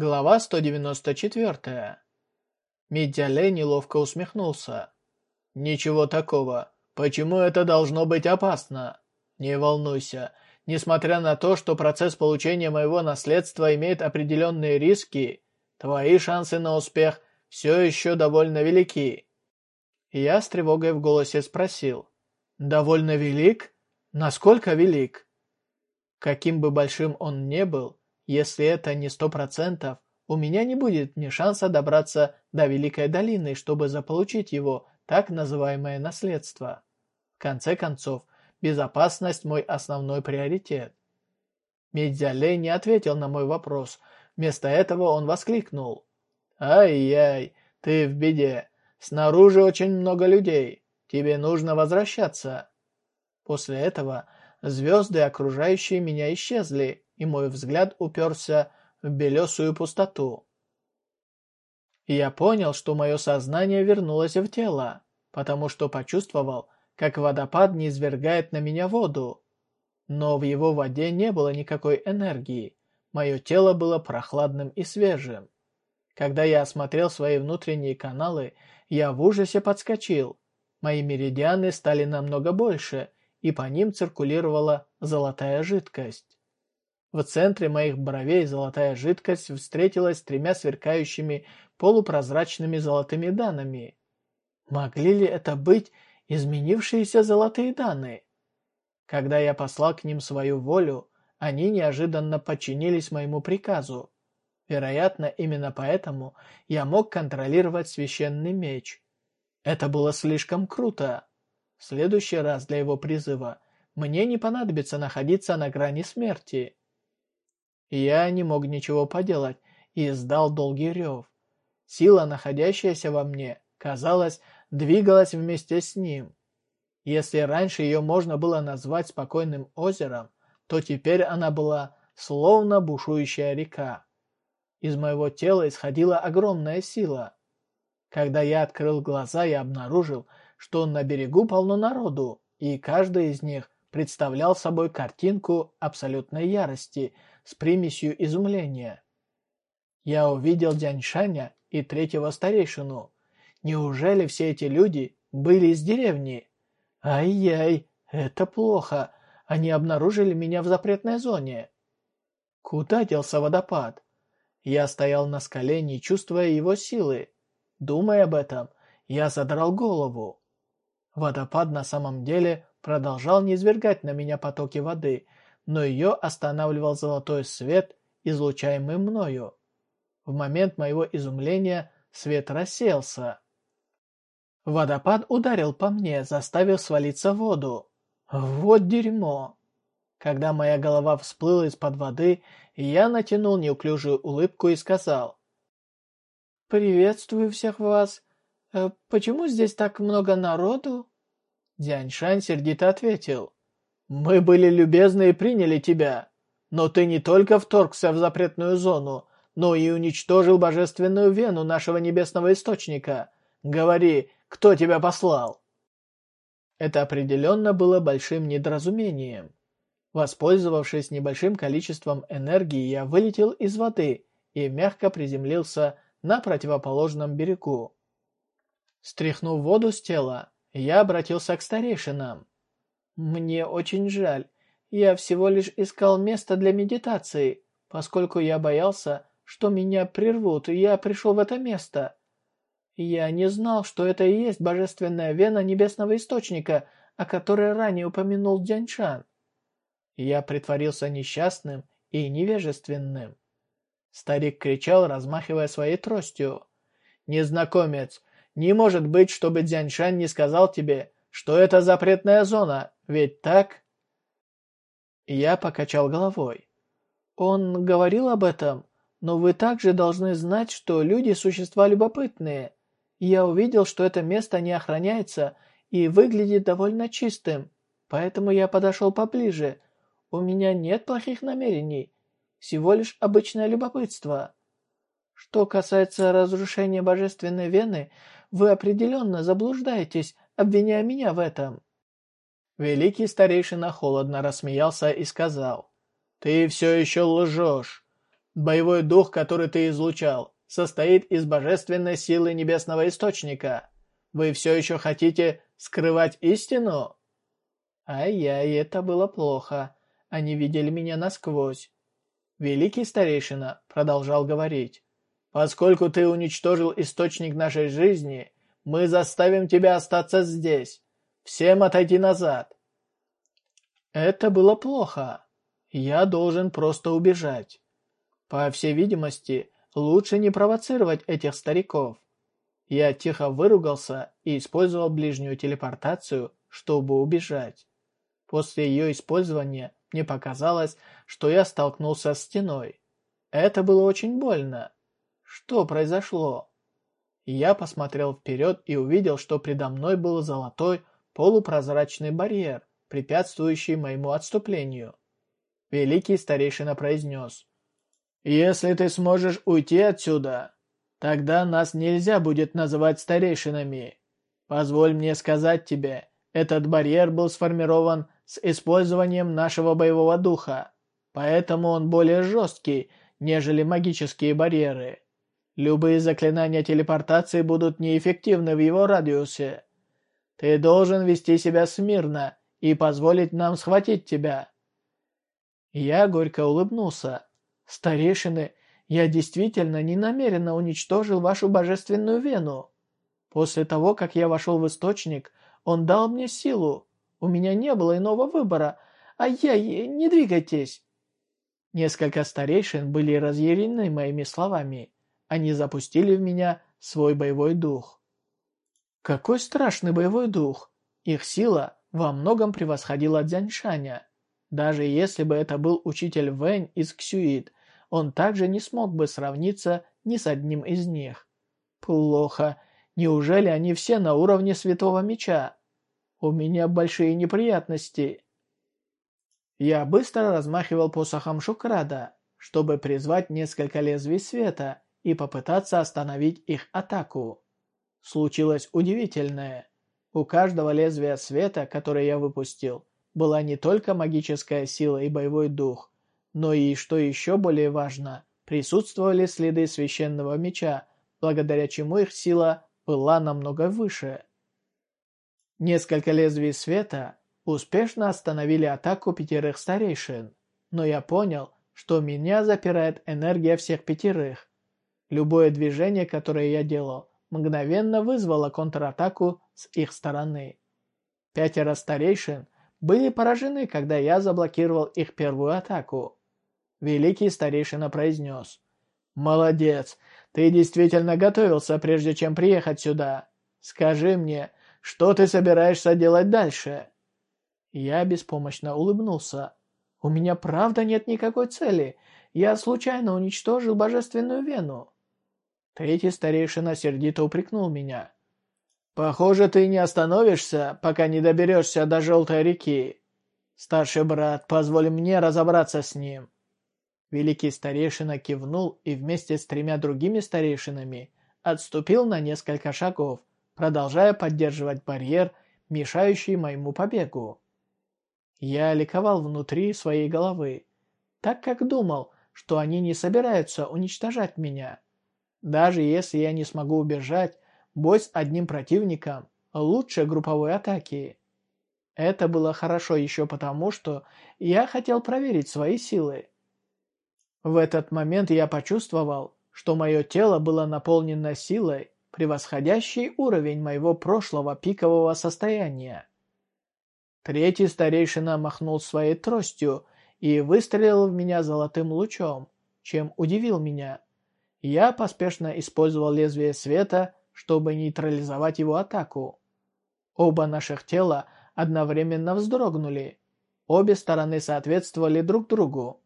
Глава 194. Медиале неловко усмехнулся. «Ничего такого. Почему это должно быть опасно? Не волнуйся. Несмотря на то, что процесс получения моего наследства имеет определенные риски, твои шансы на успех все еще довольно велики». Я с тревогой в голосе спросил. «Довольно велик? Насколько велик?» Каким бы большим он не был, если это не сто процентов, у меня не будет ни шанса добраться до Великой долины, чтобы заполучить его так называемое наследство. В конце концов, безопасность – мой основной приоритет. Медзялей не ответил на мой вопрос. Вместо этого он воскликнул. «Ай-яй, ты в беде. Снаружи очень много людей. Тебе нужно возвращаться». После этого звезды, окружающие меня, исчезли, и мой взгляд уперся в белесую пустоту. я понял, что мое сознание вернулось в тело, потому что почувствовал, как водопад не извергает на меня воду. Но в его воде не было никакой энергии, мое тело было прохладным и свежим. Когда я осмотрел свои внутренние каналы, я в ужасе подскочил. Мои меридианы стали намного больше, и по ним циркулировала золотая жидкость. В центре моих бровей золотая жидкость встретилась с тремя сверкающими полупрозрачными золотыми данными. Могли ли это быть изменившиеся золотые данные? Когда я послал к ним свою волю, они неожиданно подчинились моему приказу. Вероятно, именно поэтому я мог контролировать священный меч. Это было слишком круто. В следующий раз для его призыва мне не понадобится находиться на грани смерти. Я не мог ничего поделать и издал долгий рев. Сила, находящаяся во мне, казалось, двигалась вместе с ним. Если раньше ее можно было назвать спокойным озером, то теперь она была словно бушующая река. Из моего тела исходила огромная сила. Когда я открыл глаза, я обнаружил, что на берегу полно народу, и каждый из них представлял собой картинку абсолютной ярости с примесью изумления. Я увидел Дяньшаня и третьего старейшину. Неужели все эти люди были из деревни? Ай-яй, это плохо. Они обнаружили меня в запретной зоне. Куда делся водопад? Я стоял на скале, не чувствуя его силы. Думая об этом, я задрал голову. Водопад на самом деле продолжал низвергать на меня потоки воды, но ее останавливал золотой свет, излучаемый мною. В момент моего изумления свет рассеялся. Водопад ударил по мне, заставив свалиться воду. Вот дерьмо! Когда моя голова всплыла из-под воды, я натянул неуклюжую улыбку и сказал. «Приветствую всех вас. Э, почему здесь так много народу?» Дяньшань сердито ответил. «Мы были любезны и приняли тебя, но ты не только вторгся в запретную зону, но и уничтожил божественную вену нашего небесного источника. Говори, кто тебя послал?» Это определенно было большим недоразумением. Воспользовавшись небольшим количеством энергии, я вылетел из воды и мягко приземлился на противоположном берегу. Стряхнув воду с тела, я обратился к старейшинам. «Мне очень жаль. Я всего лишь искал место для медитации, поскольку я боялся, что меня прервут, я пришел в это место. Я не знал, что это и есть божественная вена небесного источника, о которой ранее упомянул Дяньшан. Я притворился несчастным и невежественным. Старик кричал, размахивая своей тростью. «Незнакомец, не может быть, чтобы Дзяньшань не сказал тебе, что это запретная зона, ведь так?» Я покачал головой. «Он говорил об этом, но вы также должны знать, что люди – существа любопытные. Я увидел, что это место не охраняется и выглядит довольно чистым, поэтому я подошел поближе. У меня нет плохих намерений, всего лишь обычное любопытство. Что касается разрушения божественной вены – вы определенно заблуждаетесь, обвиняя меня в этом». Великий старейшина холодно рассмеялся и сказал, «Ты все еще лжешь. Боевой дух, который ты излучал, состоит из божественной силы небесного источника. Вы все еще хотите скрывать истину? Ай-яй, это было плохо. Они видели меня насквозь. Великий старейшина продолжал говорить. «Поскольку ты уничтожил источник нашей жизни, мы заставим тебя остаться здесь. Всем отойти назад». Это было плохо. Я должен просто убежать. По всей видимости, лучше не провоцировать этих стариков. Я тихо выругался и использовал ближнюю телепортацию, чтобы убежать. После ее использования мне показалось, что я столкнулся с стеной. Это было очень больно. Что произошло? Я посмотрел вперед и увидел, что предо мной был золотой полупрозрачный барьер, препятствующий моему отступлению. Великий старейшина произнес. «Если ты сможешь уйти отсюда, тогда нас нельзя будет называть старейшинами. Позволь мне сказать тебе, этот барьер был сформирован с использованием нашего боевого духа, поэтому он более жесткий, нежели магические барьеры. Любые заклинания телепортации будут неэффективны в его радиусе. Ты должен вести себя смирно и позволить нам схватить тебя». Я горько улыбнулся. «Старейшины, я действительно не намеренно уничтожил вашу божественную вену. После того, как я вошел в источник, он дал мне силу. У меня не было иного выбора. Ай-яй, не двигайтесь!» Несколько старейшин были разъярены моими словами. Они запустили в меня свой боевой дух. Какой страшный боевой дух! Их сила во многом превосходила Дзяньшаня. Даже если бы это был учитель Вэнь из Ксюит, он также не смог бы сравниться ни с одним из них. Плохо. Неужели они все на уровне Святого Меча? У меня большие неприятности. Я быстро размахивал посохом Шукрада, чтобы призвать несколько лезвий света и попытаться остановить их атаку. Случилось удивительное. У каждого лезвия света, которое я выпустил, была не только магическая сила и боевой дух, но и, что еще более важно, присутствовали следы священного меча, благодаря чему их сила была намного выше. Несколько лезвий света успешно остановили атаку пятерых старейшин, но я понял, что меня запирает энергия всех пятерых. Любое движение, которое я делал, мгновенно вызвало контратаку с их стороны. Пятеро старейшин были поражены, когда я заблокировал их первую атаку. Великий старейшина произнес. «Молодец! Ты действительно готовился, прежде чем приехать сюда. Скажи мне, что ты собираешься делать дальше?» Я беспомощно улыбнулся. «У меня правда нет никакой цели. Я случайно уничтожил божественную вену». Третий старейшина сердито упрекнул меня. «Похоже, ты не остановишься, пока не доберешься до Желтой реки. Старший брат, позволь мне разобраться с ним». Великий старейшина кивнул и вместе с тремя другими старейшинами отступил на несколько шагов, продолжая поддерживать барьер, мешающий моему побегу. Я ликовал внутри своей головы, так как думал, что они не собираются уничтожать меня. Даже если я не смогу убежать, бой с одним противником лучше групповой атаки. Это было хорошо еще потому, что я хотел проверить свои силы. В этот момент я почувствовал, что мое тело было наполнено силой, превосходящий уровень моего прошлого пикового состояния. Третий старейшина махнул своей тростью и выстрелил в меня золотым лучом, чем удивил меня. Я поспешно использовал лезвие света, чтобы нейтрализовать его атаку. Оба наших тела одновременно вздрогнули. Обе стороны соответствовали друг другу.